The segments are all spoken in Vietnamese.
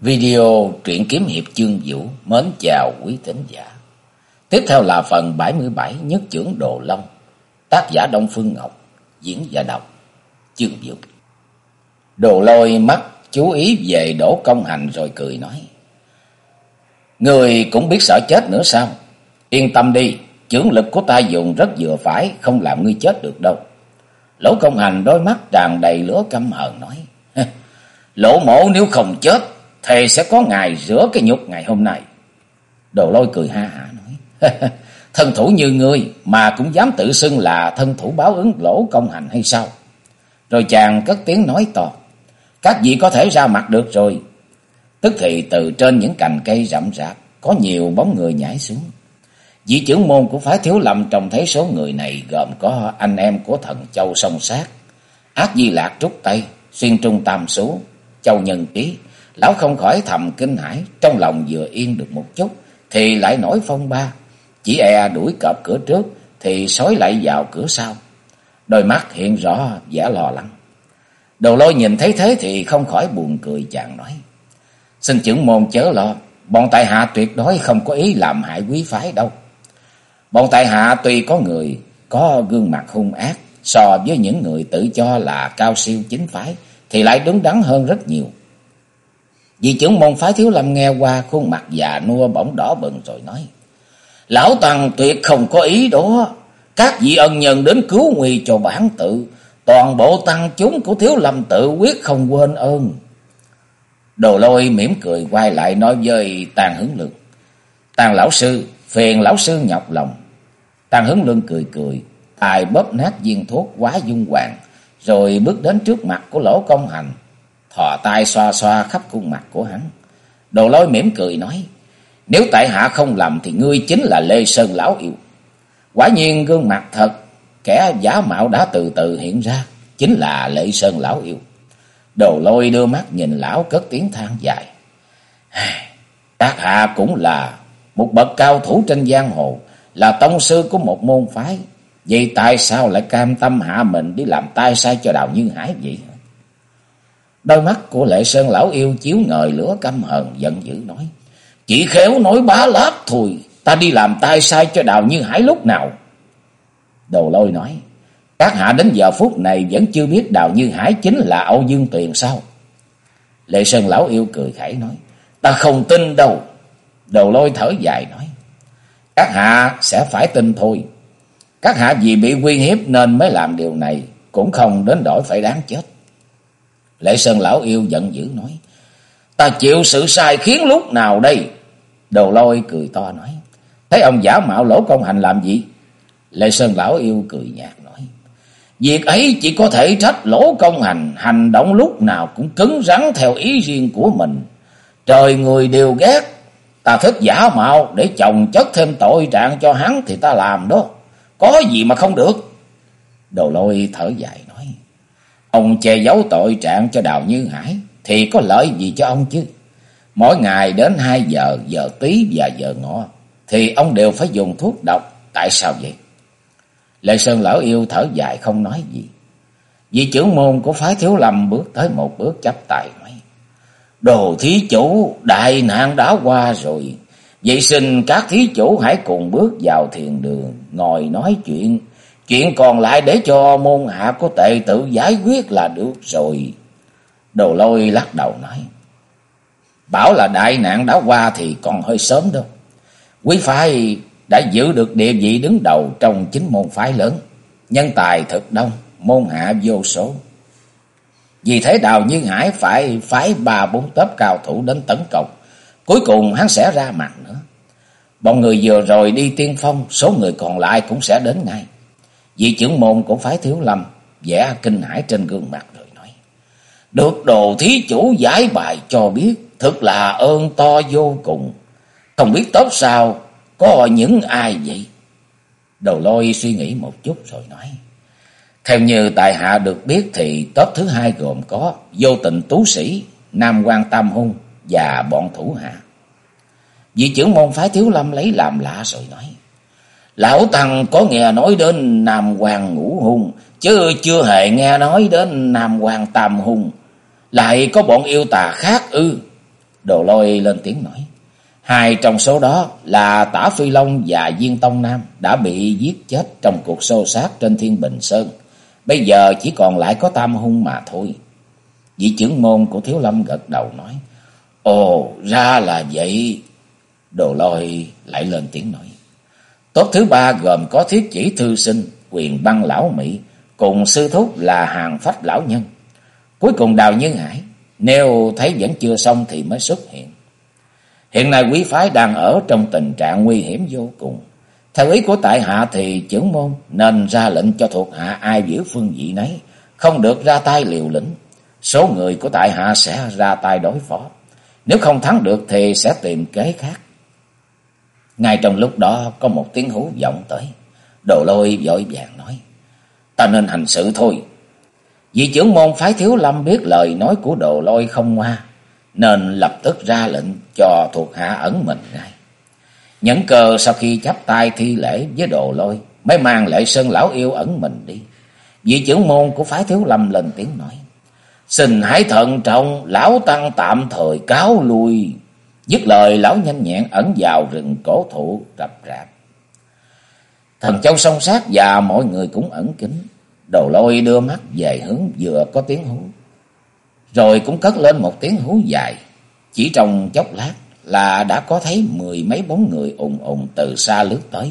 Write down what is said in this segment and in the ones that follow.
Video truyện kiếm hiệp chương vũ mến chào quý thính giả. Tiếp theo là phần 77 nhất trưởng Đồ Long. Tác giả Đông Phương Ngọc, diễn giả đọc chương vũ. Đồ lôi mắt chú ý về đổ công hành rồi cười nói. Người cũng biết sợ chết nữa sao? Yên tâm đi, trưởng lực của ta dùng rất vừa phải, không làm ngươi chết được đâu. Lỗ công hành đôi mắt tràn đầy lửa căm hờn nói. Lỗ mổ nếu không chết thì sẽ có ngày rửa cái nhục ngày hôm nay. Đồ lôi cười ha hả nói. thân thủ như ngươi mà cũng dám tự xưng là thân thủ báo ứng lỗ công hành hay sao? Rồi chàng cất tiếng nói to. Các vị có thể ra mặt được rồi. Tức thì từ trên những cành cây rậm rạp có nhiều bóng người nhảy xuống. Vị trưởng môn của phái thiếu lầm trông thấy số người này gồm có anh em của thần châu sông sát, ác di lạc trúc tây, xuyên trung tam số, châu nhân trí, Lão không khỏi thầm kinh hãi, trong lòng vừa yên được một chút, thì lại nổi phong ba. Chỉ e đuổi cọp cửa trước, thì sói lại vào cửa sau. Đôi mắt hiện rõ vẻ lo lắng. Đầu lôi nhìn thấy thế thì không khỏi buồn cười chàng nói. Xin trưởng môn chớ lo, bọn tại hạ tuyệt đối không có ý làm hại quý phái đâu. Bọn tại hạ tuy có người có gương mặt hung ác, so với những người tự cho là cao siêu chính phái, thì lại đứng đắn hơn rất nhiều. Vị trưởng môn phái thiếu lâm nghe qua khuôn mặt già nua bỗng đỏ bừng rồi nói. Lão Tần tuyệt không có ý đó. Các vị ân nhân đến cứu nguy cho bản tự. Toàn bộ tăng chúng của thiếu lâm tự quyết không quên ơn. Đồ lôi mỉm cười quay lại nói với tàn hứng lực. Tàn lão sư, phiền lão sư nhọc lòng. Tàn hứng lương cười cười, tài bóp nát viên thuốc quá dung hoàng, rồi bước đến trước mặt của lỗ công hành, thò tay xoa xoa khắp khuôn mặt của hắn. Đồ lôi mỉm cười nói, nếu tại hạ không lầm thì ngươi chính là Lê Sơn Lão Yêu. Quả nhiên gương mặt thật, kẻ giả mạo đã từ từ hiện ra, chính là Lê Sơn Lão Yêu. Đồ lôi đưa mắt nhìn lão cất tiếng than dài. Các hạ cũng là một bậc cao thủ trên giang hồ, là tông sư của một môn phái. Vậy tại sao lại cam tâm hạ mình đi làm tai sai cho Đào Như Hải vậy? Đôi mắt của lệ sơn lão yêu chiếu ngời lửa căm hờn giận dữ nói. Chỉ khéo nói bá láp thôi, ta đi làm tai sai cho đào như hải lúc nào. Đầu lôi nói, các hạ đến giờ phút này vẫn chưa biết đào như hải chính là Âu Dương Tuyền sao? Lệ sơn lão yêu cười khẩy nói, ta không tin đâu. Đầu lôi thở dài nói, các hạ sẽ phải tin thôi. Các hạ vì bị uy hiếp nên mới làm điều này, cũng không đến đổi phải đáng chết. Lệ Sơn Lão Yêu giận dữ nói. Ta chịu sự sai khiến lúc nào đây? Đồ lôi cười to nói. Thấy ông giả mạo lỗ công hành làm gì? Lệ Sơn Lão Yêu cười nhạt nói. Việc ấy chỉ có thể trách lỗ công hành. Hành động lúc nào cũng cứng rắn theo ý riêng của mình. Trời người đều ghét. Ta thích giả mạo để chồng chất thêm tội trạng cho hắn thì ta làm đó. Có gì mà không được. Đồ lôi thở dài. Ông che giấu tội trạng cho Đào Như Hải thì có lợi gì cho ông chứ? Mỗi ngày đến hai giờ, giờ tí và giờ ngọ thì ông đều phải dùng thuốc độc. Tại sao vậy? Lệ Sơn Lão Yêu thở dài không nói gì. Vị trưởng môn của phái thiếu lầm bước tới một bước chấp tay nói. Đồ thí chủ, đại nạn đã qua rồi. Vậy xin các thí chủ hãy cùng bước vào thiền đường, ngồi nói chuyện Chuyện còn lại để cho môn hạ của tệ tự giải quyết là được rồi. Đồ lôi lắc đầu nói. Bảo là đại nạn đã qua thì còn hơi sớm đâu. Quý phái đã giữ được địa vị đứng đầu trong chính môn phái lớn. Nhân tài thật đông, môn hạ vô số. Vì thế Đào Như Hải phải phái ba bốn tớp cao thủ đến tấn công. Cuối cùng hắn sẽ ra mặt nữa. Bọn người vừa rồi đi tiên phong, số người còn lại cũng sẽ đến ngay. Vị trưởng môn cũng phải thiếu lầm vẻ kinh hãi trên gương mặt rồi nói. Được đồ thí chủ giải bài cho biết, thật là ơn to vô cùng. Không biết tốt sao, có những ai vậy? Đầu lôi suy nghĩ một chút rồi nói. Theo như tại hạ được biết thì top thứ hai gồm có vô tình tú sĩ, nam quan tam hung và bọn thủ hạ. Vị trưởng môn phái thiếu lâm lấy làm lạ rồi nói. Lão Tăng có nghe nói đến Nam Hoàng Ngũ hùng chứ chưa hề nghe nói đến Nam Hoàng Tam hùng Lại có bọn yêu tà khác ư. Đồ lôi lên tiếng nói. Hai trong số đó là Tả Phi Long và Diên Tông Nam đã bị giết chết trong cuộc xô sát trên Thiên Bình Sơn. Bây giờ chỉ còn lại có Tam Hung mà thôi. Vị trưởng môn của Thiếu Lâm gật đầu nói. Ồ, ra là vậy. Đồ lôi lại lên tiếng nói. Tốt thứ ba gồm có thiết chỉ thư sinh, quyền băng lão Mỹ, cùng sư thúc là hàng phách lão nhân. Cuối cùng đào nhân hải, nếu thấy vẫn chưa xong thì mới xuất hiện. Hiện nay quý phái đang ở trong tình trạng nguy hiểm vô cùng. Theo ý của tại hạ thì trưởng môn nên ra lệnh cho thuộc hạ ai giữ phương vị nấy, không được ra tay liều lĩnh. Số người của tại hạ sẽ ra tay đối phó. Nếu không thắng được thì sẽ tìm kế khác. Ngay trong lúc đó có một tiếng hú vọng tới. Đồ lôi vội vàng nói. Ta nên hành sự thôi. Vị trưởng môn phái thiếu lâm biết lời nói của đồ lôi không hoa. Nên lập tức ra lệnh cho thuộc hạ ẩn mình ngay. Nhẫn cờ sau khi chắp tay thi lễ với đồ lôi. Mới mang lệ sơn lão yêu ẩn mình đi. Vị trưởng môn của phái thiếu lâm lên tiếng nói. Xin hãy thận trọng, lão tăng tạm thời cáo lui. Dứt lời lão nhanh nhẹn ẩn vào rừng cổ thụ rập rạp. Thần châu song sát và mọi người cũng ẩn kín. Đầu lôi đưa mắt về hướng vừa có tiếng hú. Rồi cũng cất lên một tiếng hú dài. Chỉ trong chốc lát là đã có thấy mười mấy bóng người ùng ùng từ xa lướt tới.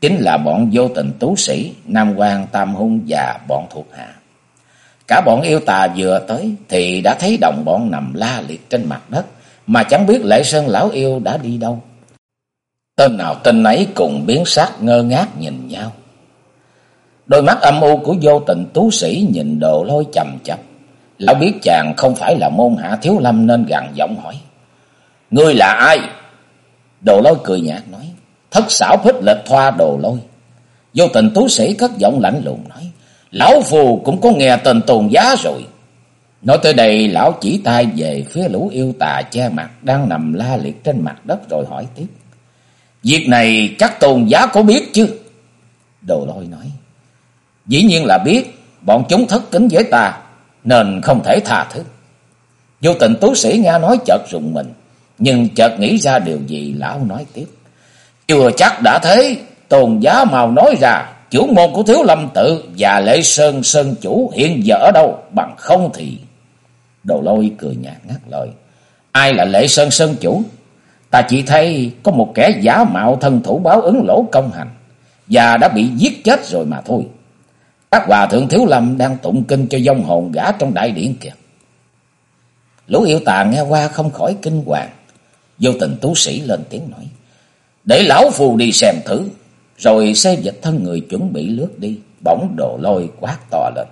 Chính là bọn vô tình tú sĩ, Nam quan Tam Hung và bọn thuộc hạ. Cả bọn yêu tà vừa tới thì đã thấy đồng bọn nằm la liệt trên mặt đất mà chẳng biết Lệ Sơn lão yêu đã đi đâu. Tên nào tên ấy cùng biến sắc ngơ ngác nhìn nhau. Đôi mắt âm u của vô tình tú sĩ nhìn đồ lôi chầm chập. Lão biết chàng không phải là môn hạ thiếu lâm nên gằn giọng hỏi. Ngươi là ai? Đồ lôi cười nhạt nói. Thất xảo phích lệch thoa đồ lôi. Vô tình tú sĩ cất giọng lạnh lùng nói. Lão phù cũng có nghe tên tôn giá rồi. Nói tới đây lão chỉ tay về phía lũ yêu tà che mặt đang nằm la liệt trên mặt đất rồi hỏi tiếp. Việc này chắc tôn giá có biết chứ? Đồ lôi nói. Dĩ nhiên là biết, bọn chúng thất kính với ta, nên không thể tha thứ. Vô tình tú sĩ nghe nói chợt rùng mình, nhưng chợt nghĩ ra điều gì lão nói tiếp. Chưa chắc đã thế, tôn giá màu nói ra, chủ môn của thiếu lâm tự và lệ sơn sơn chủ hiện giờ ở đâu, bằng không thì... Đồ lôi cười nhạt ngắt lời. Ai là lệ sơn sơn chủ? Ta chỉ thấy có một kẻ giả mạo thân thủ báo ứng lỗ công hành. Và đã bị giết chết rồi mà thôi. Các hòa thượng thiếu lâm đang tụng kinh cho dông hồn gã trong đại điện kìa. Lũ yêu tà nghe qua không khỏi kinh hoàng. Vô tình tú sĩ lên tiếng nói. Để lão phù đi xem thử. Rồi xe dịch thân người chuẩn bị lướt đi. Bỗng đồ lôi quát to lên.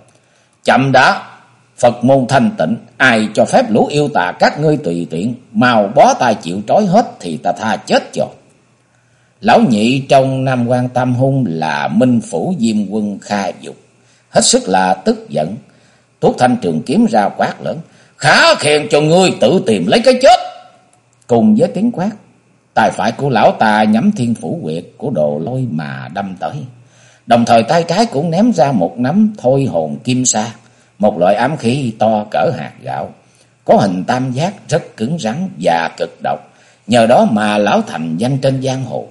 Chậm đã. Phật môn thanh tịnh, ai cho phép lũ yêu tà các ngươi tùy tiện, mau bó tay chịu trói hết thì ta tha chết cho. Lão nhị trong Nam quan Tam Hung là Minh Phủ Diêm Quân Kha Dục, hết sức là tức giận, Thuốc thanh trường kiếm ra quát lớn, khá khen cho ngươi tự tìm lấy cái chết. Cùng với tiếng quát, tài phải của lão ta nhắm thiên phủ quyệt của đồ lôi mà đâm tới. Đồng thời tay trái cũng ném ra một nắm thôi hồn kim sa một loại ám khí to cỡ hạt gạo, có hình tam giác rất cứng rắn và cực độc, nhờ đó mà lão thành danh trên giang hồ.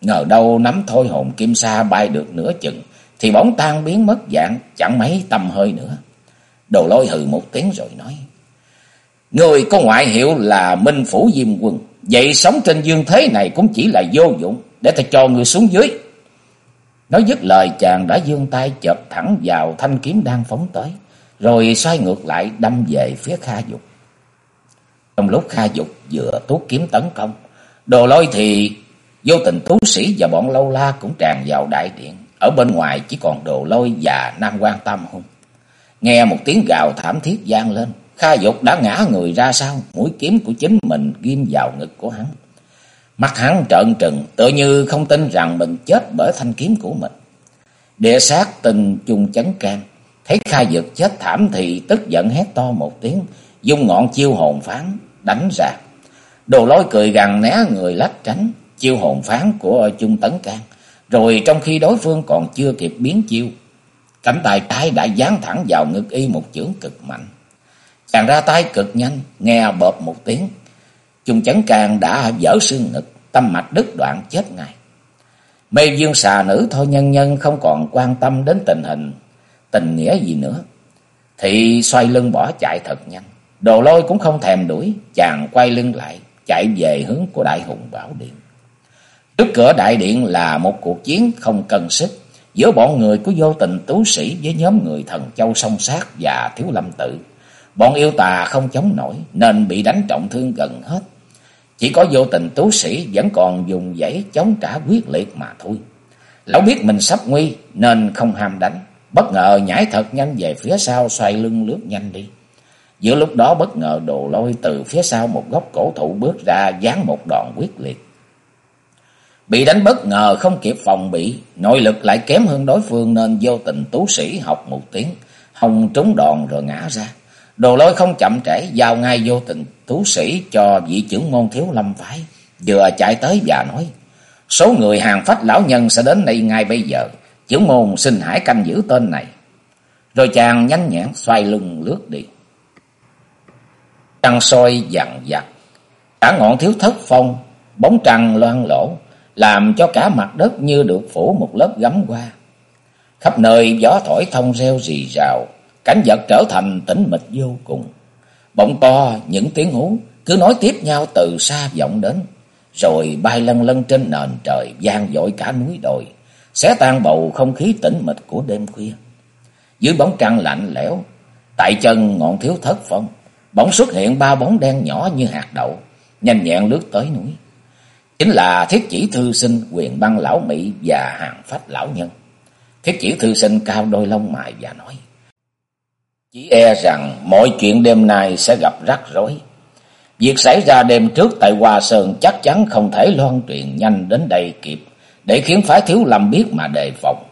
Ngờ đâu nắm thôi hồn kim sa bay được nửa chừng, thì bóng tan biến mất dạng, chẳng mấy tâm hơi nữa. Đồ lôi hừ một tiếng rồi nói, Người có ngoại hiệu là Minh Phủ Diêm Quân, vậy sống trên dương thế này cũng chỉ là vô dụng, để ta cho người xuống dưới. Nói dứt lời chàng đã dương tay chợp thẳng vào thanh kiếm đang phóng tới rồi xoay ngược lại đâm về phía Kha Dục. Trong lúc Kha Dục vừa tú kiếm tấn công, đồ lôi thì vô tình tú sĩ và bọn lâu la cũng tràn vào đại điện. Ở bên ngoài chỉ còn đồ lôi và nam quan tâm hung. Nghe một tiếng gào thảm thiết vang lên, Kha Dục đã ngã người ra sau, mũi kiếm của chính mình ghim vào ngực của hắn. Mặt hắn trợn trừng, tựa như không tin rằng mình chết bởi thanh kiếm của mình. Địa sát tình chung chấn can, Thấy khai dực chết thảm thì tức giận hét to một tiếng, dung ngọn chiêu hồn phán, đánh ra. Đồ lôi cười gằn né người lách tránh, chiêu hồn phán của Trung Tấn Can. Rồi trong khi đối phương còn chưa kịp biến chiêu, cánh tay trái đã dán thẳng vào ngực y một chưởng cực mạnh. Chàng ra tay cực nhanh, nghe bợp một tiếng, Chung chấn Cang đã vỡ xương ngực, tâm mạch đứt đoạn chết ngay. Mê dương xà nữ thôi nhân nhân không còn quan tâm đến tình hình, tình nghĩa gì nữa. thì xoay lưng bỏ chạy thật nhanh. Đồ lôi cũng không thèm đuổi, chàng quay lưng lại, chạy về hướng của đại hùng bảo điện. Trước cửa đại điện là một cuộc chiến không cần sức giữa bọn người của vô tình tú sĩ với nhóm người thần châu song sát và thiếu lâm tự. Bọn yêu tà không chống nổi nên bị đánh trọng thương gần hết. Chỉ có vô tình tú sĩ vẫn còn dùng giấy chống trả quyết liệt mà thôi. Lão biết mình sắp nguy nên không ham đánh. Bất ngờ nhảy thật nhanh về phía sau xoay lưng lướt nhanh đi. Giữa lúc đó bất ngờ đồ lôi từ phía sau một góc cổ thụ bước ra dán một đòn quyết liệt. Bị đánh bất ngờ không kịp phòng bị, nội lực lại kém hơn đối phương nên vô tình tú sĩ học một tiếng, hồng trúng đòn rồi ngã ra. Đồ lôi không chậm trễ, giao ngay vô tình tú sĩ cho vị trưởng môn thiếu lâm phái. Vừa chạy tới và nói, số người hàng phách lão nhân sẽ đến đây ngay bây giờ chữ môn xin hãy canh giữ tên này. Rồi chàng nhanh nhẹn xoay lưng lướt đi. Trăng soi dằn dặt, cả ngọn thiếu thất phong, bóng trăng loan lỗ, làm cho cả mặt đất như được phủ một lớp gấm qua. Khắp nơi gió thổi thông reo rì rào, cảnh vật trở thành tĩnh mịch vô cùng. Bỗng to những tiếng hú cứ nói tiếp nhau từ xa vọng đến, rồi bay lân lân trên nền trời vang dội cả núi đồi, xé tan bầu không khí tĩnh mịch của đêm khuya. Dưới bóng trăng lạnh lẽo, tại chân ngọn thiếu thất phong, bỗng xuất hiện ba bóng đen nhỏ như hạt đậu, nhanh nhẹn lướt tới núi. Chính là thiết chỉ thư sinh quyền băng lão Mỹ và hàng phách lão nhân. Thiết chỉ thư sinh cao đôi lông mày và nói. Chỉ e rằng mọi chuyện đêm nay sẽ gặp rắc rối. Việc xảy ra đêm trước tại Hoa Sơn chắc chắn không thể loan truyền nhanh đến đây kịp để khiến phái thiếu lâm biết mà đề phòng.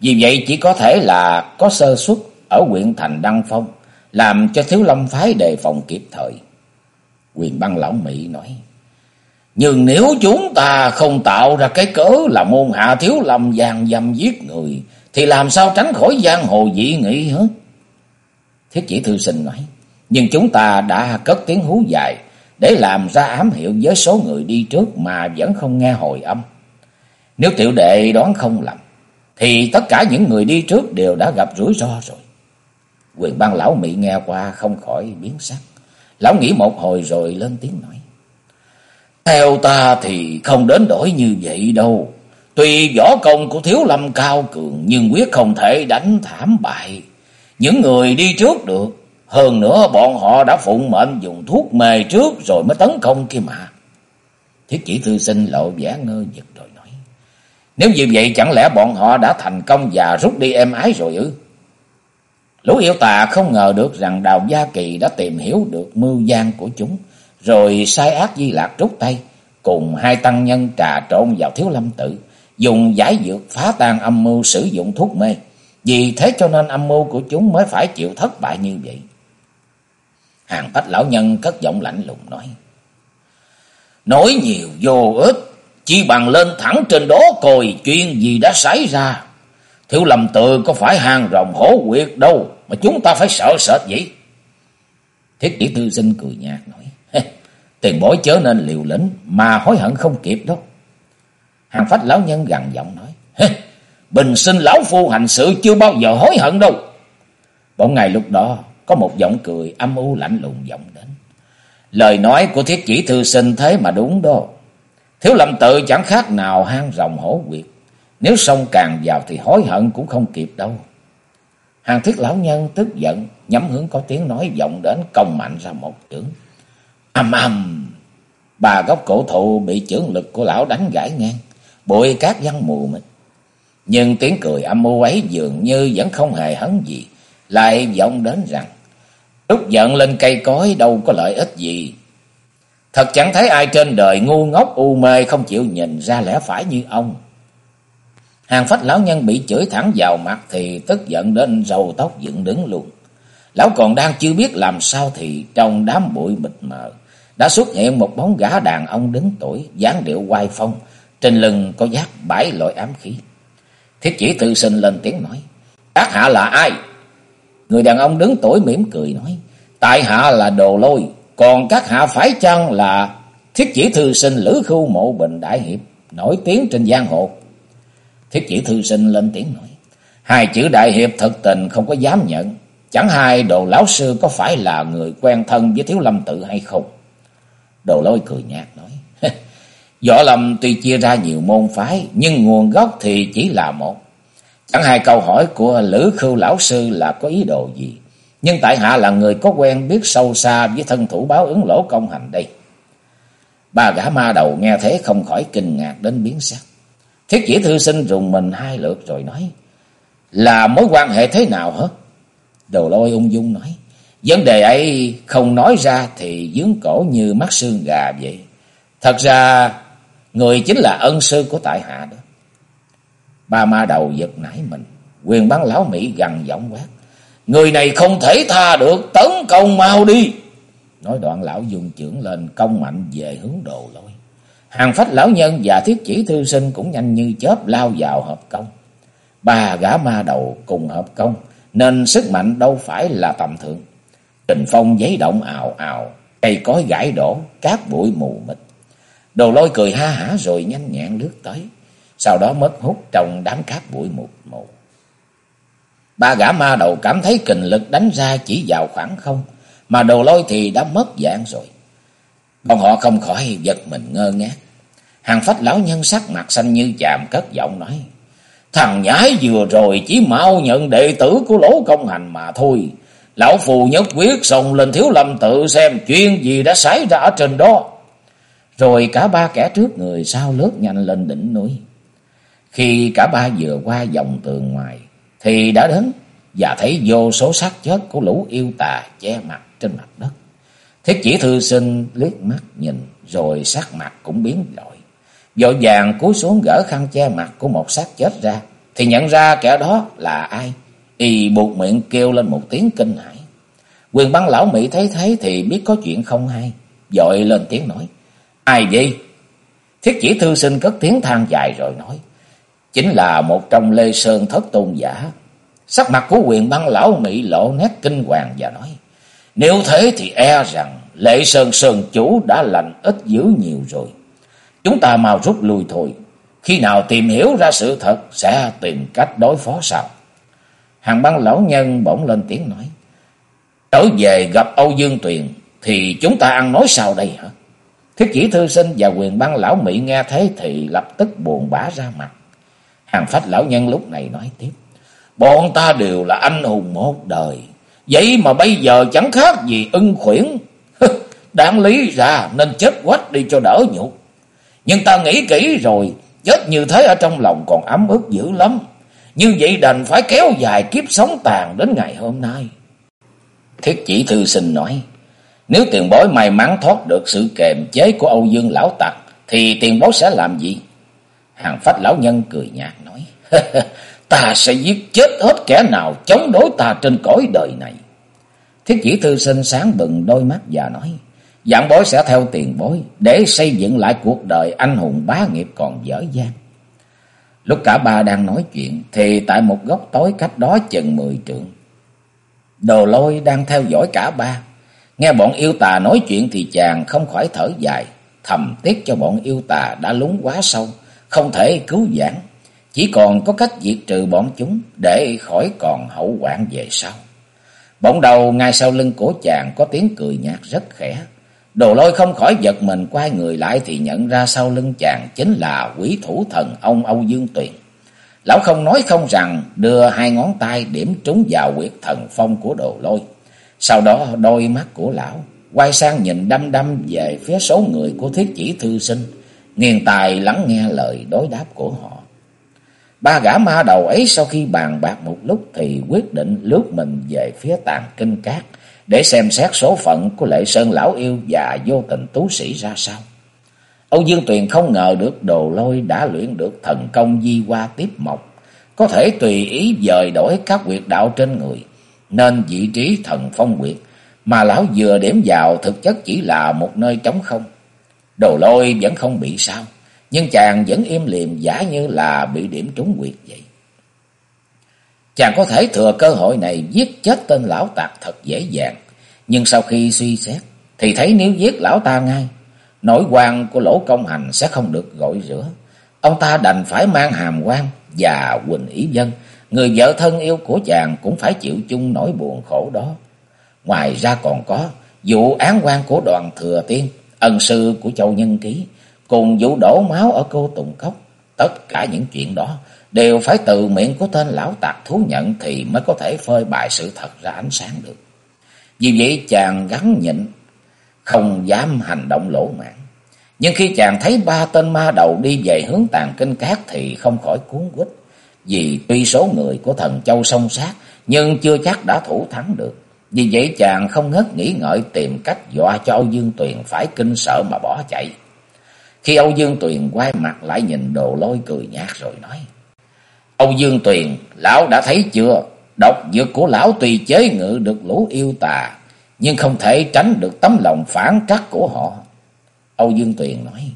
Vì vậy chỉ có thể là có sơ suất ở huyện thành Đăng Phong làm cho thiếu lâm phái đề phòng kịp thời. Quyền băng lão Mỹ nói. Nhưng nếu chúng ta không tạo ra cái cớ là môn hạ thiếu lâm gian dâm giết người, thì làm sao tránh khỏi giang hồ dị nghị hả? Thiết chỉ thư sinh nói, nhưng chúng ta đã cất tiếng hú dài để làm ra ám hiệu với số người đi trước mà vẫn không nghe hồi âm. Nếu tiểu đệ đoán không lầm, thì tất cả những người đi trước đều đã gặp rủi ro rồi. Quyền ban lão Mỹ nghe qua không khỏi biến sắc. Lão nghĩ một hồi rồi lên tiếng nói. Theo ta thì không đến đổi như vậy đâu. Tuy võ công của thiếu lâm cao cường nhưng quyết không thể đánh thảm bại. Những người đi trước được. Hơn nữa bọn họ đã phụng mệnh dùng thuốc mê trước rồi mới tấn công kia mà. Thiết chỉ thư sinh lộ vẻ ngơ giật rồi. Nếu như vậy chẳng lẽ bọn họ đã thành công và rút đi em ái rồi ư? Lũ yêu tà không ngờ được rằng Đào Gia Kỳ đã tìm hiểu được mưu gian của chúng rồi sai ác di lạc rút tay, cùng hai tăng nhân trà trộn vào thiếu lâm tự, dùng giải dược phá tan âm mưu sử dụng thuốc mê. Vì thế cho nên âm mưu của chúng mới phải chịu thất bại như vậy. Hàng phách lão nhân cất giọng lạnh lùng nói. Nói nhiều vô ích, chỉ bằng lên thẳng trên đó coi chuyện gì đã xảy ra. Thiếu lầm tự có phải hàng rồng hổ quyệt đâu mà chúng ta phải sợ sệt vậy. Thiết kỷ tư sinh cười nhạt nói. Tiền bối chớ nên liều lĩnh, mà hối hận không kịp đâu. Hàng phách lão nhân gằn giọng nói. Bình sinh lão phu hành sự chưa bao giờ hối hận đâu. Bỗng ngày lúc đó, có một giọng cười âm u lạnh lùng vọng đến. Lời nói của thiết chỉ thư sinh thế mà đúng đó. Thiếu lâm tự chẳng khác nào hang rồng hổ quyệt. Nếu sông càng vào thì hối hận cũng không kịp đâu. Hàng thiết lão nhân tức giận, nhắm hướng có tiếng nói vọng đến công mạnh ra một chưởng. Âm âm, bà gốc cổ thụ bị chưởng lực của lão đánh gãy ngang, bụi cát văng mù mịt. Nhưng tiếng cười âm mưu ấy dường như vẫn không hề hấn gì, lại vọng đến rằng, lúc giận lên cây cối đâu có lợi ích gì. Thật chẳng thấy ai trên đời ngu ngốc u mê không chịu nhìn ra lẽ phải như ông. Hàng phách lão nhân bị chửi thẳng vào mặt thì tức giận đến râu tóc dựng đứng luôn. Lão còn đang chưa biết làm sao thì trong đám bụi mịt mờ đã xuất hiện một bóng gã đàn ông đứng tuổi, dáng điệu oai phong, trên lưng có giác bãi loại ám khí. Thiết chỉ tự sinh lên tiếng nói, Các hạ là ai? Người đàn ông đứng tuổi mỉm cười nói, Tại hạ là đồ lôi, còn các hạ phải chăng là thiết chỉ thư sinh Lữ Khưu Mộ Bình Đại Hiệp, nổi tiếng trên giang hồ? Thiết chỉ thư sinh lên tiếng nói. Hai chữ Đại Hiệp thật tình không có dám nhận. Chẳng hai đồ lão sư có phải là người quen thân với Thiếu Lâm Tự hay không? Đồ lôi cười nhạt nói. Võ Lâm tuy chia ra nhiều môn phái, nhưng nguồn gốc thì chỉ là một. Chẳng hai câu hỏi của Lữ Khưu lão sư là có ý đồ gì. Nhưng tại hạ là người có quen biết sâu xa với thân thủ báo ứng lỗ công hành đây. Ba gã ma đầu nghe thế không khỏi kinh ngạc đến biến sắc. Thiết chỉ thư sinh rùng mình hai lượt rồi nói. Là mối quan hệ thế nào hả? Đồ lôi ung dung nói. Vấn đề ấy không nói ra thì dướng cổ như mắt xương gà vậy. Thật ra, người chính là ân sư của tại hạ đó. Ba ma đầu giật nảy mình. Quyền bán lão Mỹ gằn giọng quát. Người này không thể tha được, tấn công mau đi. Nói đoạn lão dùng trưởng lên công mạnh về hướng đồ lôi. Hàng phách lão nhân và thiết chỉ thư sinh cũng nhanh như chớp lao vào hợp công. Ba gã ma đầu cùng hợp công, nên sức mạnh đâu phải là tầm thường. Trình phong giấy động ào ào, cây cối gãy đổ, cát bụi mù mịt. Đồ lôi cười ha hả rồi nhanh nhẹn lướt tới, sau đó mất hút trong đám cát bụi mù mù. Ba gã ma đầu cảm thấy kình lực đánh ra chỉ vào khoảng không, mà đồ lôi thì đã mất dạng rồi. Bọn họ không khỏi giật mình ngơ ngác. Hàng phách lão nhân sắc mặt xanh như chàm cất giọng nói. Thằng nhái vừa rồi chỉ mau nhận đệ tử của lỗ công hành mà thôi. Lão phù nhất quyết xông lên thiếu lâm tự xem chuyện gì đã xảy ra ở trên đó. Rồi cả ba kẻ trước người sau lướt nhanh lên đỉnh núi. Khi cả ba vừa qua dòng tường ngoài, thì đã đến và thấy vô số xác chết của lũ yêu tà che mặt trên mặt đất. Thiết chỉ thư sinh liếc mắt nhìn, rồi sắc mặt cũng biến đổi. Vội vàng cúi xuống gỡ khăn che mặt của một xác chết ra, thì nhận ra kẻ đó là ai. Y buộc miệng kêu lên một tiếng kinh hãi. Quyền băng lão Mỹ thấy thế thì biết có chuyện không hay, dội lên tiếng nói. Ai vậy? Thiết chỉ thư sinh cất tiếng than dài rồi nói. Chính là một trong lê sơn thất tôn giả. Sắc mặt của quyền băng lão Mỹ lộ nét kinh hoàng và nói. Nếu thế thì e rằng lệ sơn sơn chủ đã lành ít dữ nhiều rồi. Chúng ta mau rút lui thôi. Khi nào tìm hiểu ra sự thật sẽ tìm cách đối phó sau. Hàng băng lão nhân bỗng lên tiếng nói. Trở về gặp Âu Dương Tuyền thì chúng ta ăn nói sao đây hả? Thiết chỉ thư sinh và quyền băng lão Mỹ nghe thế thì lập tức buồn bã ra mặt. Hàng phách lão nhân lúc này nói tiếp. Bọn ta đều là anh hùng một đời. Vậy mà bây giờ chẳng khác gì ưng khuyển. Đáng lý ra nên chết quách đi cho đỡ nhục. Nhưng ta nghĩ kỹ rồi. Chết như thế ở trong lòng còn ấm ức dữ lắm. Như vậy đành phải kéo dài kiếp sống tàn đến ngày hôm nay. Thiết chỉ thư sinh nói. Nếu tiền bối may mắn thoát được sự kềm chế của Âu Dương lão tặc. Thì tiền bối sẽ làm gì? Hàng phách lão nhân cười nhạt. ta sẽ giết chết hết kẻ nào chống đối ta trên cõi đời này. Thiết chỉ thư sinh sáng bừng đôi mắt và nói. Dạng bối sẽ theo tiền bối để xây dựng lại cuộc đời anh hùng bá nghiệp còn dở dang. Lúc cả ba đang nói chuyện thì tại một góc tối cách đó chừng mười trượng. Đồ lôi đang theo dõi cả ba. Nghe bọn yêu tà nói chuyện thì chàng không khỏi thở dài. Thầm tiếc cho bọn yêu tà đã lúng quá sâu, không thể cứu vãn. Chỉ còn có cách diệt trừ bọn chúng để khỏi còn hậu quản về sau. Bỗng đầu ngay sau lưng của chàng có tiếng cười nhạt rất khẽ. Đồ lôi không khỏi giật mình quay người lại thì nhận ra sau lưng chàng chính là quỷ thủ thần ông Âu Dương Tuyền. Lão không nói không rằng đưa hai ngón tay điểm trúng vào quyệt thần phong của đồ lôi. Sau đó đôi mắt của lão quay sang nhìn đăm đăm về phía số người của thiết chỉ thư sinh, nghiền tài lắng nghe lời đối đáp của họ. Ba gã ma đầu ấy sau khi bàn bạc một lúc thì quyết định lướt mình về phía tàn kinh cát để xem xét số phận của lệ sơn lão yêu và vô tình tú sĩ ra sao. Âu Dương Tuyền không ngờ được đồ lôi đã luyện được thần công di qua tiếp mộc, có thể tùy ý dời đổi các quyệt đạo trên người, nên vị trí thần phong quyệt mà lão vừa điểm vào thực chất chỉ là một nơi trống không. Đồ lôi vẫn không bị sao, nhưng chàng vẫn im liềm giả như là bị điểm trúng quyệt vậy. Chàng có thể thừa cơ hội này giết chết tên lão tạc thật dễ dàng, nhưng sau khi suy xét, thì thấy nếu giết lão ta ngay, nỗi quan của lỗ công hành sẽ không được gọi rửa. Ông ta đành phải mang hàm quan và Quỳnh Ý Dân, người vợ thân yêu của chàng cũng phải chịu chung nỗi buồn khổ đó. Ngoài ra còn có vụ án quan của đoàn thừa tiên, ân sư của châu Nhân Ký, cùng vụ đổ máu ở cô Tùng Cốc. Tất cả những chuyện đó đều phải từ miệng của tên lão tạc thú nhận thì mới có thể phơi bài sự thật ra ánh sáng được. Vì vậy chàng gắn nhịn, không dám hành động lỗ mãn. Nhưng khi chàng thấy ba tên ma đầu đi về hướng tàn kinh cát thì không khỏi cuốn quýt. Vì tuy số người của thần châu song sát, nhưng chưa chắc đã thủ thắng được. Vì vậy chàng không ngớt nghĩ ngợi tìm cách dọa cho Âu Dương Tuyền phải kinh sợ mà bỏ chạy. Khi Âu Dương Tuyền quay mặt lại nhìn đồ lôi cười nhạt rồi nói. Âu Dương Tuyền, lão đã thấy chưa? Độc dược của lão tùy chế ngự được lũ yêu tà, nhưng không thể tránh được tấm lòng phản trắc của họ. Âu Dương Tuyền nói,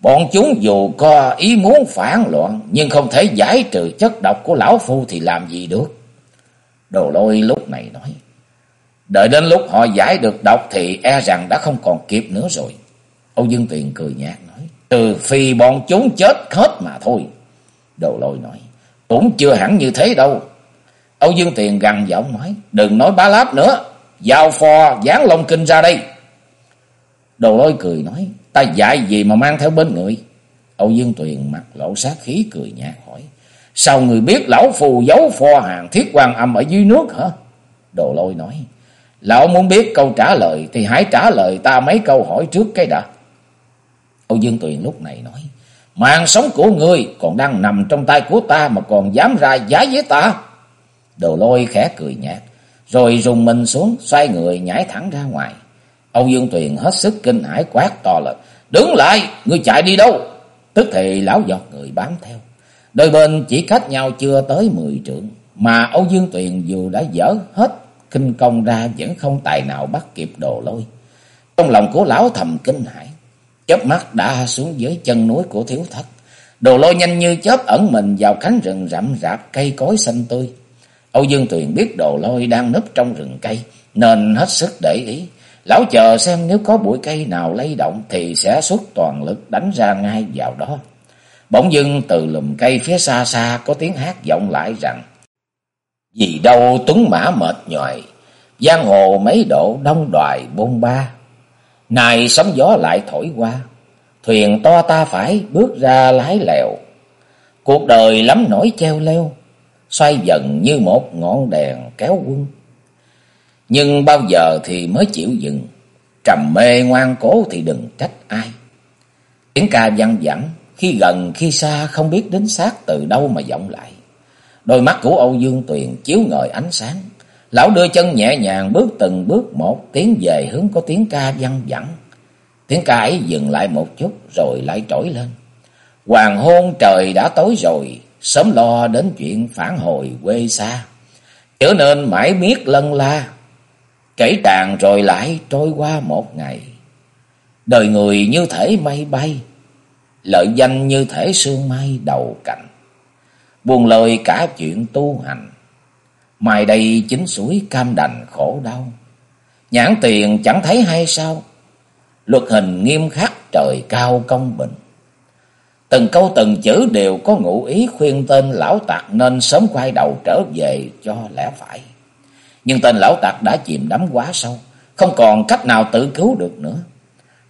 bọn chúng dù có ý muốn phản loạn, nhưng không thể giải trừ chất độc của lão phu thì làm gì được. Đồ lôi lúc này nói, đợi đến lúc họ giải được độc thì e rằng đã không còn kịp nữa rồi. Âu Dương Tuyền cười nhạt trừ phi bọn chúng chết hết mà thôi. Đồ lôi nói, cũng chưa hẳn như thế đâu. Âu Dương Tiền gằn giọng nói, đừng nói bá láp nữa, giao phò dán lông kinh ra đây. Đồ lôi cười nói, ta dạy gì mà mang theo bên người. Âu Dương Tuyền mặt lộ sát khí cười nhạt hỏi, sao người biết lão phù giấu phò hàng thiết quan âm ở dưới nước hả? Đồ lôi nói, lão muốn biết câu trả lời thì hãy trả lời ta mấy câu hỏi trước cái đã. Âu Dương Tuyền lúc này nói, Mạng sống của ngươi còn đang nằm trong tay của ta mà còn dám ra giá với ta. Đồ lôi khẽ cười nhạt, rồi rùng mình xuống, xoay người nhảy thẳng ra ngoài. Âu Dương Tuyền hết sức kinh hãi quát to lên. Đứng lại, ngươi chạy đi đâu? Tức thì lão giọt người bám theo. Đôi bên chỉ cách nhau chưa tới mười trượng. Mà Âu Dương Tuyền dù đã dở hết kinh công ra vẫn không tài nào bắt kịp đồ lôi. Trong lòng của lão thầm kinh hãi chớp mắt đã xuống dưới chân núi của thiếu thất. Đồ lôi nhanh như chớp ẩn mình vào cánh rừng rậm rạp cây cối xanh tươi. Âu Dương Tuyền biết đồ lôi đang núp trong rừng cây, nên hết sức để ý. Lão chờ xem nếu có bụi cây nào lay động thì sẽ xuất toàn lực đánh ra ngay vào đó. Bỗng dưng từ lùm cây phía xa xa có tiếng hát vọng lại rằng Vì đâu tuấn mã mệt nhòi, giang hồ mấy độ đông đoài bôn ba. Này sóng gió lại thổi qua, thuyền to ta phải bước ra lái lèo. Cuộc đời lắm nổi treo leo, xoay dần như một ngọn đèn kéo quân. Nhưng bao giờ thì mới chịu dừng, trầm mê ngoan cố thì đừng trách ai. Tiếng ca văng vẳng, khi gần khi xa không biết đến xác từ đâu mà vọng lại. Đôi mắt của Âu Dương Tuyền chiếu ngời ánh sáng, Lão đưa chân nhẹ nhàng bước từng bước một, tiến về hướng có tiếng ca văng vẳng. Tiếng ca ấy dừng lại một chút rồi lại trỗi lên. Hoàng hôn trời đã tối rồi, sớm lo đến chuyện phản hồi quê xa. Trở nên mãi miết lân la, kể tràn rồi lại trôi qua một ngày. Đời người như thể mây bay, lợi danh như thể sương mai đầu cạnh. Buồn lời cả chuyện tu hành, Mai đây chính suối cam đành khổ đau. Nhãn tiền chẳng thấy hay sao? Luật hình nghiêm khắc trời cao công bình. Từng câu từng chữ đều có ngụ ý khuyên tên lão tặc nên sớm quay đầu trở về cho lẽ phải. Nhưng tên lão tặc đã chìm đắm quá sâu, không còn cách nào tự cứu được nữa.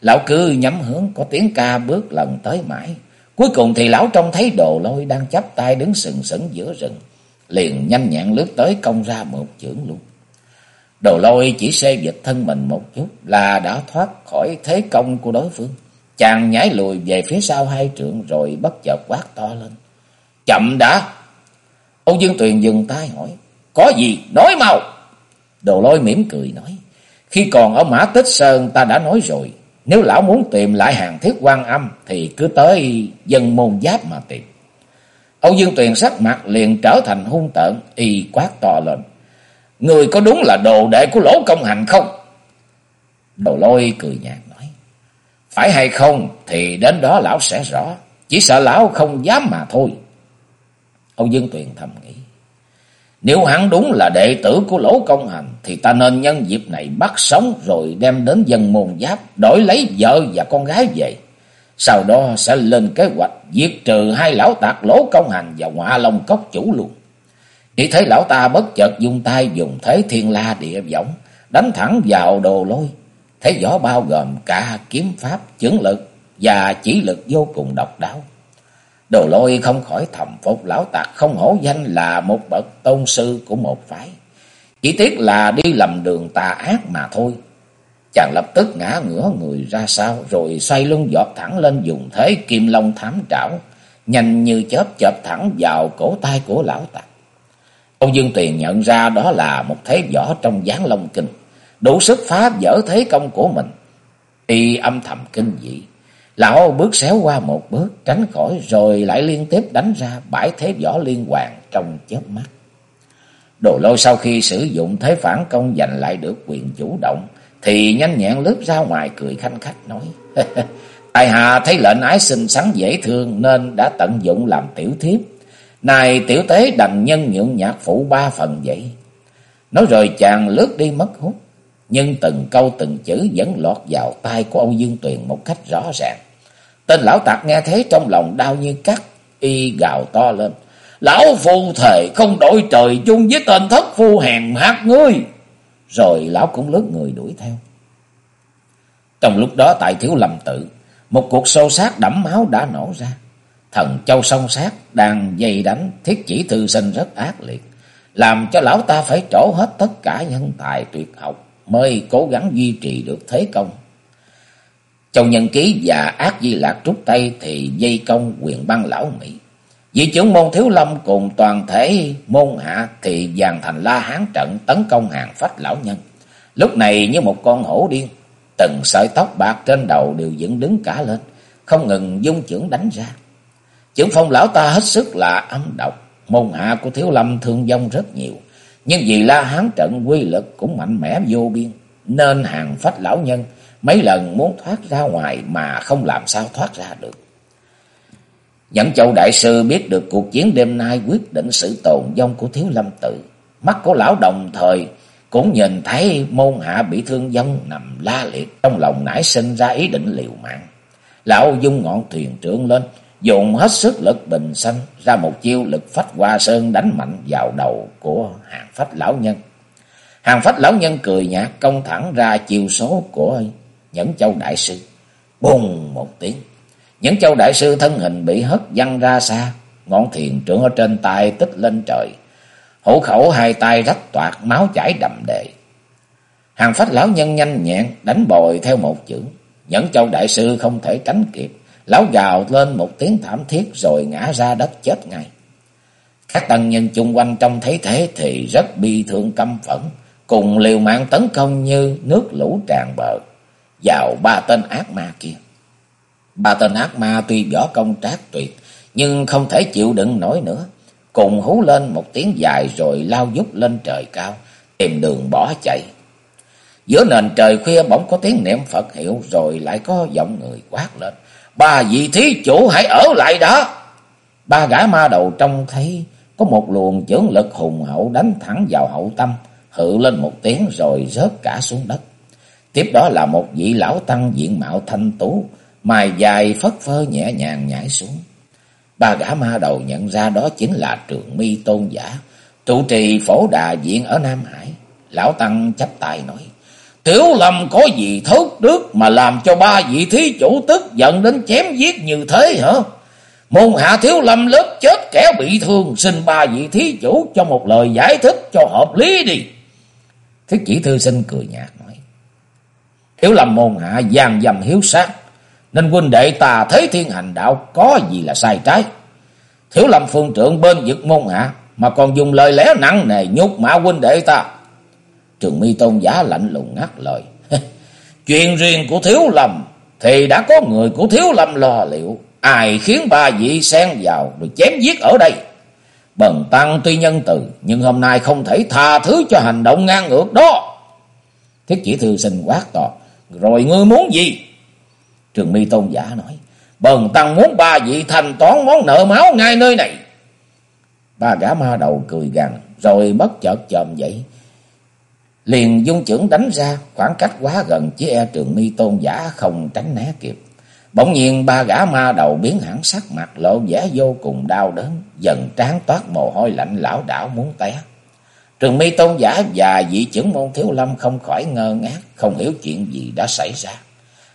Lão cứ nhắm hướng có tiếng ca bước lần tới mãi. Cuối cùng thì lão trông thấy đồ lôi đang chắp tay đứng sừng sững giữa rừng liền nhanh nhẹn lướt tới công ra một chưởng luôn. Đồ lôi chỉ xê dịch thân mình một chút là đã thoát khỏi thế công của đối phương. Chàng nhảy lùi về phía sau hai trượng rồi bất chợt quát to lên. Chậm đã! Âu Dương Tuyền dừng tay hỏi. Có gì? Nói mau! Đồ lôi mỉm cười nói. Khi còn ở Mã Tích Sơn ta đã nói rồi. Nếu lão muốn tìm lại hàng thiết quan âm thì cứ tới dân môn giáp mà tìm. Âu Dương Tuyền sắc mặt liền trở thành hung tợn, y quát to lên. Người có đúng là đồ đệ của lỗ công hành không? Đồ lôi cười nhạt nói. Phải hay không thì đến đó lão sẽ rõ. Chỉ sợ lão không dám mà thôi. Âu Dương Tuyền thầm nghĩ. Nếu hắn đúng là đệ tử của lỗ công hành, thì ta nên nhân dịp này bắt sống rồi đem đến dân môn giáp, đổi lấy vợ và con gái về. Sau đó sẽ lên kế hoạch diệt trừ hai lão tạc lỗ công hành và ngọa long cốc chủ luôn. Chỉ thấy lão ta bất chợt dùng tay dùng thế thiên la địa võng, đánh thẳng vào đồ lôi. Thế võ bao gồm cả kiếm pháp, chứng lực và chỉ lực vô cùng độc đáo. Đồ lôi không khỏi thầm phục lão tạc không hổ danh là một bậc tôn sư của một phái. Chỉ tiếc là đi lầm đường tà ác mà thôi. Chàng lập tức ngã ngửa người ra sau, rồi xoay lưng giọt thẳng lên dùng thế kim long thám trảo. Nhanh như chớp chợp thẳng vào cổ tay của lão tặc Ông Dương Tuyền nhận ra đó là một thế võ trong gián long kinh. Đủ sức phá vỡ thế công của mình. Y âm thầm kinh dị. Lão bước xéo qua một bước, tránh khỏi, rồi lại liên tiếp đánh ra bãi thế võ liên hoàn trong chớp mắt. Đồ lôi sau khi sử dụng thế phản công giành lại được quyền chủ động thì nhanh nhẹn lướt ra ngoài cười khanh khách nói. Tài hạ thấy lệnh ái xinh xắn dễ thương nên đã tận dụng làm tiểu thiếp. Này tiểu tế đành nhân nhượng nhạc phụ ba phần vậy. Nói rồi chàng lướt đi mất hút. Nhưng từng câu từng chữ vẫn lọt vào tai của Âu Dương Tuyền một cách rõ ràng. Tên lão tạc nghe thế trong lòng đau như cắt, y gào to lên. Lão phu thề không đổi trời chung với tên thất phu hèn hát ngươi. Rồi lão cũng lướt người đuổi theo. Trong lúc đó tại thiếu lầm tự, một cuộc sâu sát đẫm máu đã nổ ra. Thần châu song sát đang dây đánh thiết chỉ thư sinh rất ác liệt. Làm cho lão ta phải trổ hết tất cả nhân tài tuyệt học mới cố gắng duy trì được thế công. Châu Nhân Ký và Ác Di Lạc trút tay thì dây công quyền băng lão Mỹ. Vị trưởng môn Thiếu Lâm cùng toàn thể môn hạ thì dàn thành la hán trận tấn công hàng phách lão nhân. Lúc này như một con hổ điên, từng sợi tóc bạc trên đầu đều dựng đứng cả lên, không ngừng dung trưởng đánh ra. Trưởng phong lão ta hết sức là âm độc, môn hạ của Thiếu Lâm thương vong rất nhiều. Nhưng vì la hán trận quy lực cũng mạnh mẽ vô biên, nên hàng phách lão nhân mấy lần muốn thoát ra ngoài mà không làm sao thoát ra được. Nhẫn châu đại sư biết được cuộc chiến đêm nay quyết định sự tồn vong của thiếu lâm tự. Mắt của lão đồng thời cũng nhìn thấy môn hạ bị thương vong nằm la liệt trong lòng nảy sinh ra ý định liều mạng. Lão dung ngọn thuyền trưởng lên, dùng hết sức lực bình sanh ra một chiêu lực phách hoa sơn đánh mạnh vào đầu của hàng phách lão nhân. Hàng phách lão nhân cười nhạt công thẳng ra chiêu số của Nhẫn Châu Đại Sư. Bùng một tiếng. Nhẫn Châu Đại Sư thân hình bị hất văng ra xa. Ngọn thiền trưởng ở trên tay tích lên trời. Hổ khẩu hai tay rách toạc máu chảy đầm đề. Hàng phách lão nhân nhanh nhẹn đánh bồi theo một chữ. Nhẫn Châu Đại Sư không thể tránh kịp. Lão gào lên một tiếng thảm thiết rồi ngã ra đất chết ngay. Các tăng nhân chung quanh trong thấy thế thì rất bi thương căm phẫn, cùng liều mạng tấn công như nước lũ tràn bờ vào ba tên ác ma kia. Ba tên ác ma tuy võ công trác tuyệt, nhưng không thể chịu đựng nổi nữa. Cùng hú lên một tiếng dài rồi lao dút lên trời cao, tìm đường bỏ chạy. Giữa nền trời khuya bỗng có tiếng niệm Phật hiệu rồi lại có giọng người quát lên. Ba vị thí chủ hãy ở lại đó. Ba gã ma đầu trông thấy có một luồng chưởng lực hùng hậu đánh thẳng vào hậu tâm, hự lên một tiếng rồi rớt cả xuống đất. Tiếp đó là một vị lão tăng diện mạo thanh tú, mài dài phất phơ nhẹ nhàng nhảy xuống. Ba gã ma đầu nhận ra đó chính là trường mi tôn giả, trụ trì phổ đà diện ở Nam Hải. Lão tăng chấp tài nói, Tiểu lầm có gì thốt đức mà làm cho ba vị thí chủ tức giận đến chém giết như thế hả? Môn hạ thiếu lâm lớp chết kẻ bị thương, xin ba vị thí chủ cho một lời giải thích cho hợp lý đi. Thiết chỉ thư sinh cười nhạt nói. thiếu lầm môn hạ gian dầm hiếu sát. Nên huynh đệ ta thấy thiên hành đạo có gì là sai trái. Thiếu lầm phương trưởng bên vực môn hạ. Mà còn dùng lời lẽ nặng nề nhục mã huynh đệ ta. Trường mi tôn giả lạnh lùng ngắt lời. Chuyện riêng của thiếu lầm. Thì đã có người của thiếu lâm lo liệu. Ai khiến ba vị xen vào rồi chém giết ở đây. Bần tăng tuy nhân từ. Nhưng hôm nay không thể tha thứ cho hành động ngang ngược đó. Thiết chỉ thư sinh quát to. Rồi ngươi muốn gì? Trường mi tôn giả nói. Bần tăng muốn ba vị thành toán món nợ máu ngay nơi này. Ba gã ma đầu cười gằn. rồi bất chợt chồm dậy. Liền dung trưởng đánh ra, khoảng cách quá gần chỉ e trường mi tôn giả không tránh né kịp. Bỗng nhiên ba gã ma đầu biến hẳn sắc mặt lộ vẻ vô cùng đau đớn, dần trán toát mồ hôi lạnh lão đảo muốn té. Trường mi tôn giả và vị trưởng môn thiếu lâm không khỏi ngơ ngác, không hiểu chuyện gì đã xảy ra.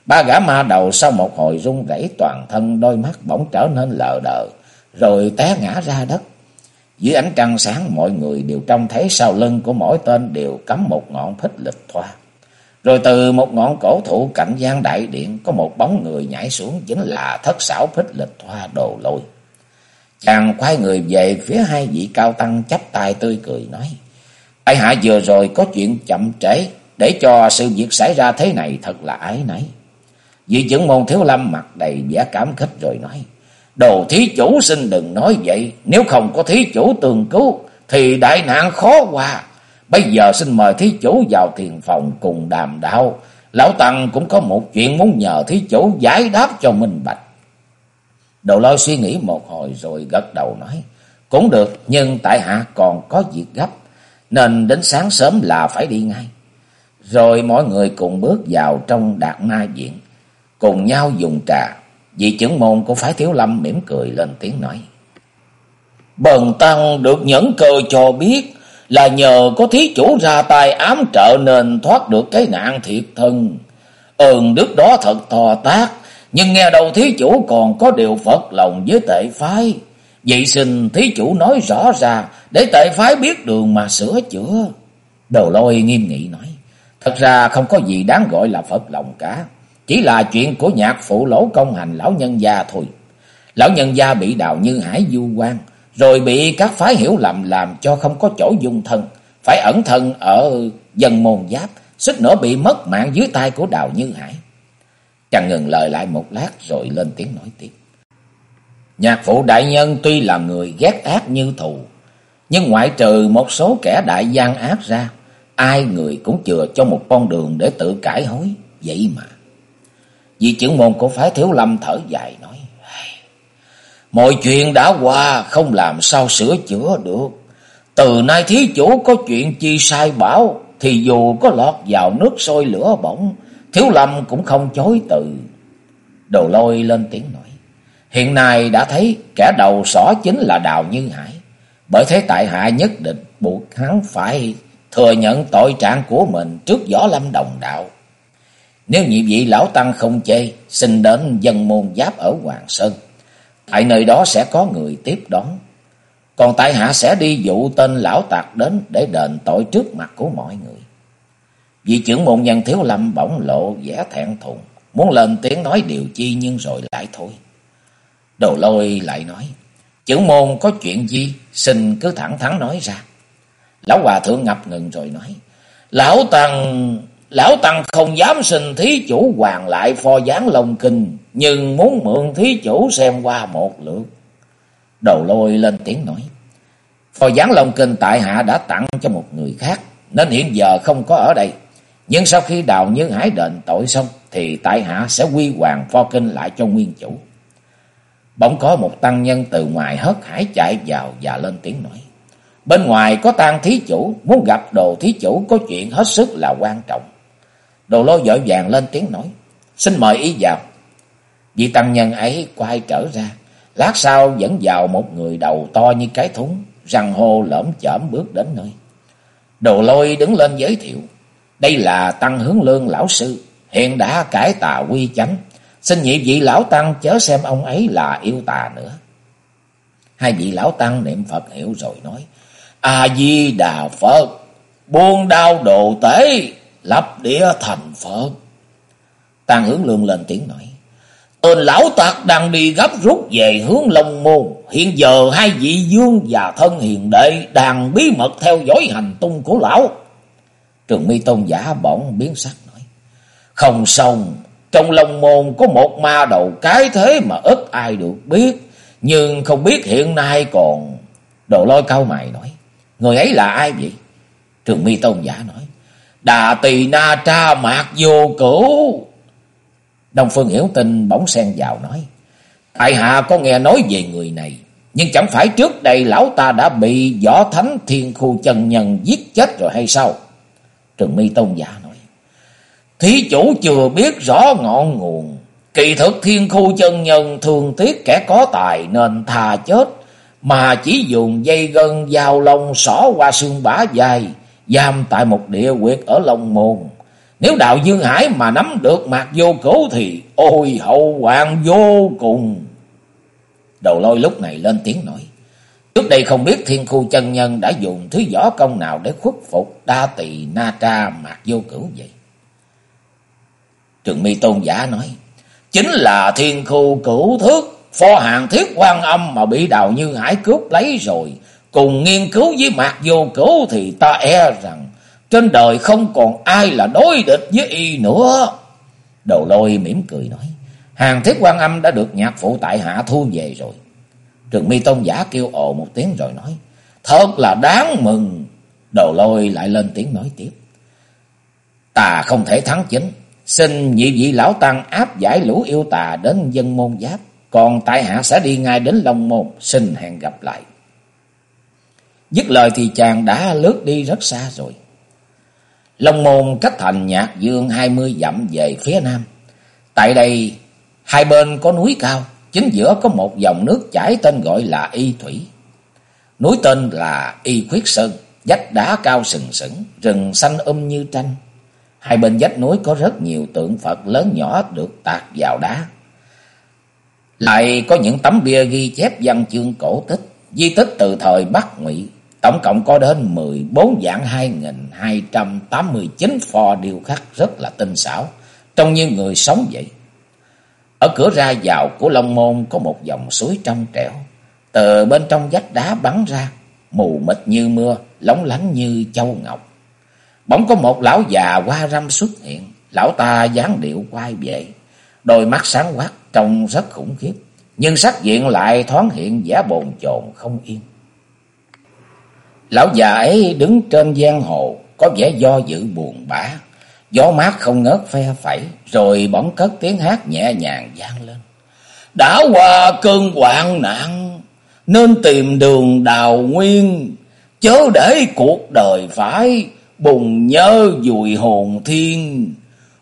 Ba gã ma đầu sau một hồi rung rẩy toàn thân đôi mắt bỗng trở nên lờ đờ, rồi té ngã ra đất. Dưới ánh trăng sáng mọi người đều trông thấy sau lưng của mỗi tên đều cắm một ngọn phích lịch thoa. Rồi từ một ngọn cổ thụ cạnh gian đại điện có một bóng người nhảy xuống chính là thất xảo phích lịch thoa đồ lôi. Chàng quay người về phía hai vị cao tăng chắp tay tươi cười nói. Ai hạ vừa rồi có chuyện chậm trễ để cho sự việc xảy ra thế này thật là ái nấy. Vị trưởng môn thiếu lâm mặt đầy vẻ cảm khích rồi nói. Đồ thí chủ xin đừng nói vậy. Nếu không có thí chủ tường cứu, thì đại nạn khó qua. Bây giờ xin mời thí chủ vào thiền phòng cùng đàm đạo. Lão Tăng cũng có một chuyện muốn nhờ thí chủ giải đáp cho minh bạch. Đồ lôi suy nghĩ một hồi rồi gật đầu nói. Cũng được, nhưng tại hạ còn có việc gấp. Nên đến sáng sớm là phải đi ngay. Rồi mọi người cùng bước vào trong đạt na viện. Cùng nhau dùng trà. Vị trưởng môn của phái thiếu lâm mỉm cười lên tiếng nói. Bần tăng được nhẫn cơ cho biết là nhờ có thí chủ ra tay ám trợ nên thoát được cái nạn thiệt thân. Ơn đức đó thật to tác, nhưng nghe đầu thí chủ còn có điều phật lòng với tệ phái. Vậy xin thí chủ nói rõ ra để tệ phái biết đường mà sửa chữa. Đầu lôi nghiêm nghị nói, thật ra không có gì đáng gọi là phật lòng cả. Chỉ là chuyện của nhạc phụ lỗ công hành lão nhân gia thôi. Lão nhân gia bị đào như hải du quan rồi bị các phái hiểu lầm làm cho không có chỗ dung thân, phải ẩn thân ở dân môn giáp, suýt nữa bị mất mạng dưới tay của Đào Như Hải. Chàng ngừng lời lại một lát rồi lên tiếng nói tiếp. Nhạc phụ đại nhân tuy là người ghét ác như thù, nhưng ngoại trừ một số kẻ đại gian ác ra, ai người cũng chừa cho một con đường để tự cải hối, vậy mà. Vì trưởng môn của phái thiếu lâm thở dài nói. Mọi chuyện đã qua không làm sao sửa chữa được. Từ nay thí chủ có chuyện chi sai bảo thì dù có lọt vào nước sôi lửa bỏng, thiếu lâm cũng không chối từ. Đồ lôi lên tiếng nói. Hiện nay đã thấy kẻ đầu sỏ chính là Đào Như Hải. Bởi thế tại hạ nhất định buộc hắn phải thừa nhận tội trạng của mình trước võ lâm đồng đạo. Nếu nhị vị lão tăng không chê, xin đến dân môn giáp ở Hoàng Sơn. Tại nơi đó sẽ có người tiếp đón. Còn tại hạ sẽ đi dụ tên lão tạc đến để đền tội trước mặt của mọi người. Vị trưởng môn nhân thiếu lâm bỗng lộ vẻ thẹn thùng. Muốn lên tiếng nói điều chi nhưng rồi lại thôi. Đồ lôi lại nói. Trưởng môn có chuyện gì xin cứ thẳng thắn nói ra. Lão hòa thượng ngập ngừng rồi nói. Lão tăng Lão Tăng không dám xin thí chủ hoàng lại pho gián lông kinh, nhưng muốn mượn thí chủ xem qua một lượt. Đầu lôi lên tiếng nói. pho gián lông kinh tại hạ đã tặng cho một người khác, nên hiện giờ không có ở đây. Nhưng sau khi đào như hải đền tội xong, thì tại hạ sẽ quy hoàng pho kinh lại cho nguyên chủ. Bỗng có một tăng nhân từ ngoài hớt hải chạy vào và lên tiếng nói. Bên ngoài có tang thí chủ, muốn gặp đồ thí chủ có chuyện hết sức là quan trọng. Đồ lô dội vàng lên tiếng nói. Xin mời ý vào. Vị tăng nhân ấy quay trở ra. Lát sau dẫn vào một người đầu to như cái thúng. Răng hô lõm chởm bước đến nơi. Đồ lôi đứng lên giới thiệu. Đây là tăng hướng lương lão sư. Hiện đã cải tà quy chánh. Xin nhị vị lão tăng chớ xem ông ấy là yêu tà nữa. Hai vị lão tăng niệm Phật hiểu rồi nói. A-di-đà Phật. Buông đau đồ tế lập địa thành Phật. Tàng hướng lương lên tiếng nói. Tên lão tạc đang đi gấp rút về hướng Long Môn. Hiện giờ hai vị dương và thân hiền đệ đang bí mật theo dõi hành tung của lão. Trường mi tôn giả bỗng biến sắc nói. Không xong, trong Long Môn có một ma đầu cái thế mà ít ai được biết. Nhưng không biết hiện nay còn... Đồ lôi cao mày nói. Người ấy là ai vậy? Trường mi tôn giả nói. Đà tỳ na tra mạc vô cửu. Đông Phương Hiểu Tinh bỗng xen vào nói. Tại hạ có nghe nói về người này. Nhưng chẳng phải trước đây lão ta đã bị võ thánh thiên khu chân nhân giết chết rồi hay sao? Trừng mi tôn giả nói. Thí chủ chưa biết rõ ngọn nguồn. Kỳ thực thiên khu chân nhân thường tiếc kẻ có tài nên thà chết. Mà chỉ dùng dây gân dao lông xỏ qua xương bả dài. Giam tại một địa quyệt ở Long Môn. Nếu đạo Dương Hải mà nắm được mạc vô cửu thì ôi hậu hoàng vô cùng. Đầu lôi lúc này lên tiếng nói. Trước đây không biết thiên khu chân nhân đã dùng thứ võ công nào để khuất phục đa tỳ na tra mạc vô cửu vậy. Trường mi tôn giả nói. Chính là thiên khu cửu thước, phó hàng thiết quan âm mà bị đào như hải cướp lấy rồi. Cùng nghiên cứu với mạc vô cửu thì ta e rằng trên đời không còn ai là đối địch với y nữa. Đầu lôi mỉm cười nói. Hàng thiết quan âm đã được nhạc phụ tại hạ thu về rồi. Trường mi tôn giả kêu ồ một tiếng rồi nói. Thật là đáng mừng. Đầu lôi lại lên tiếng nói tiếp. Ta không thể thắng chính. Xin nhị vị lão tăng áp giải lũ yêu tà đến dân môn giáp. Còn tại hạ sẽ đi ngay đến Long Môn. Xin hẹn gặp lại. Dứt lời thì chàng đã lướt đi rất xa rồi. Long Môn cách thành Nhạc Dương hai mươi dặm về phía nam. Tại đây, hai bên có núi cao, chính giữa có một dòng nước chảy tên gọi là Y Thủy. Núi tên là Y Khuyết Sơn, vách đá cao sừng sững, rừng xanh um như tranh. Hai bên vách núi có rất nhiều tượng Phật lớn nhỏ được tạc vào đá. Lại có những tấm bia ghi chép văn chương cổ tích, di tích từ thời Bắc Ngụy Tổng cộng có đến 14 dạng 2289 pho điêu khắc rất là tinh xảo, trông như người sống vậy. Ở cửa ra vào của Long Môn có một dòng suối trong trẻo, từ bên trong vách đá bắn ra, mù mịt như mưa, lóng lánh như châu ngọc. Bỗng có một lão già qua râm xuất hiện, lão ta dáng điệu quay về, đôi mắt sáng quắc trông rất khủng khiếp, nhưng sắc diện lại thoáng hiện vẻ bồn chồn không yên. Lão già ấy đứng trên giang hồ, có vẻ do dự buồn bã. Gió mát không ngớt phe phẩy, rồi bỗng cất tiếng hát nhẹ nhàng vang lên. Đã qua cơn hoạn nạn, nên tìm đường đào nguyên, chớ để cuộc đời phải bùng nhớ dùi hồn thiên.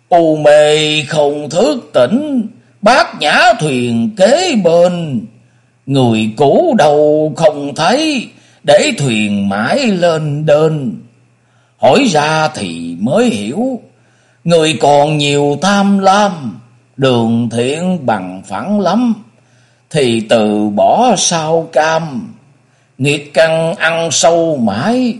U mê không thức tỉnh, bát nhã thuyền kế bên, người cũ đầu không thấy, để thuyền mãi lên đơn. Hỏi ra thì mới hiểu, người còn nhiều tham lam, đường thiện bằng phẳng lắm, thì từ bỏ sao cam, nghiệt căn ăn sâu mãi,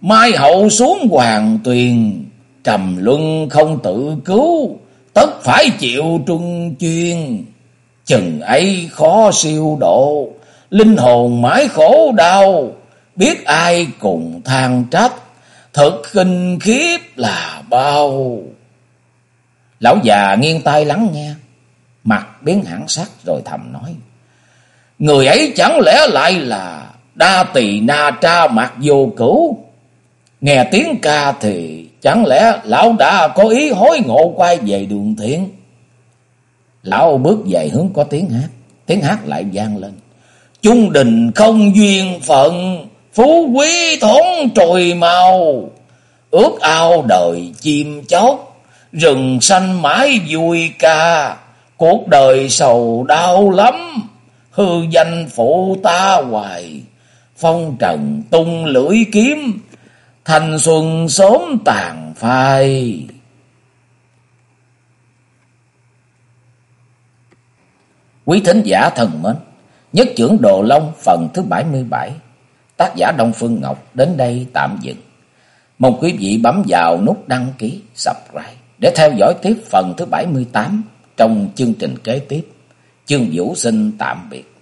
mai hậu xuống hoàng tuyền, trầm luân không tự cứu, tất phải chịu trung chuyên, chừng ấy khó siêu độ, linh hồn mãi khổ đau, biết ai cùng than trách, thật kinh khiếp là bao. Lão già nghiêng tai lắng nghe, mặt biến hẳn sắc rồi thầm nói. Người ấy chẳng lẽ lại là đa tỳ na tra mặt vô cửu? Nghe tiếng ca thì chẳng lẽ lão đã có ý hối ngộ quay về đường thiện? Lão bước về hướng có tiếng hát, tiếng hát lại vang lên. Chung đình không duyên phận, phú quý thốn trồi màu. Ước ao đời chim chóc, rừng xanh mãi vui ca. Cuộc đời sầu đau lắm, hư danh phụ ta hoài. Phong trần tung lưỡi kiếm, thành xuân sớm tàn phai. Quý thính giả thần mến! Nhất trưởng Đồ Long phần thứ 77 Tác giả Đông Phương Ngọc đến đây tạm dừng. Mong quý vị bấm vào nút đăng ký, subscribe để theo dõi tiếp phần thứ 78 trong chương trình kế tiếp. Chương Vũ xin tạm biệt.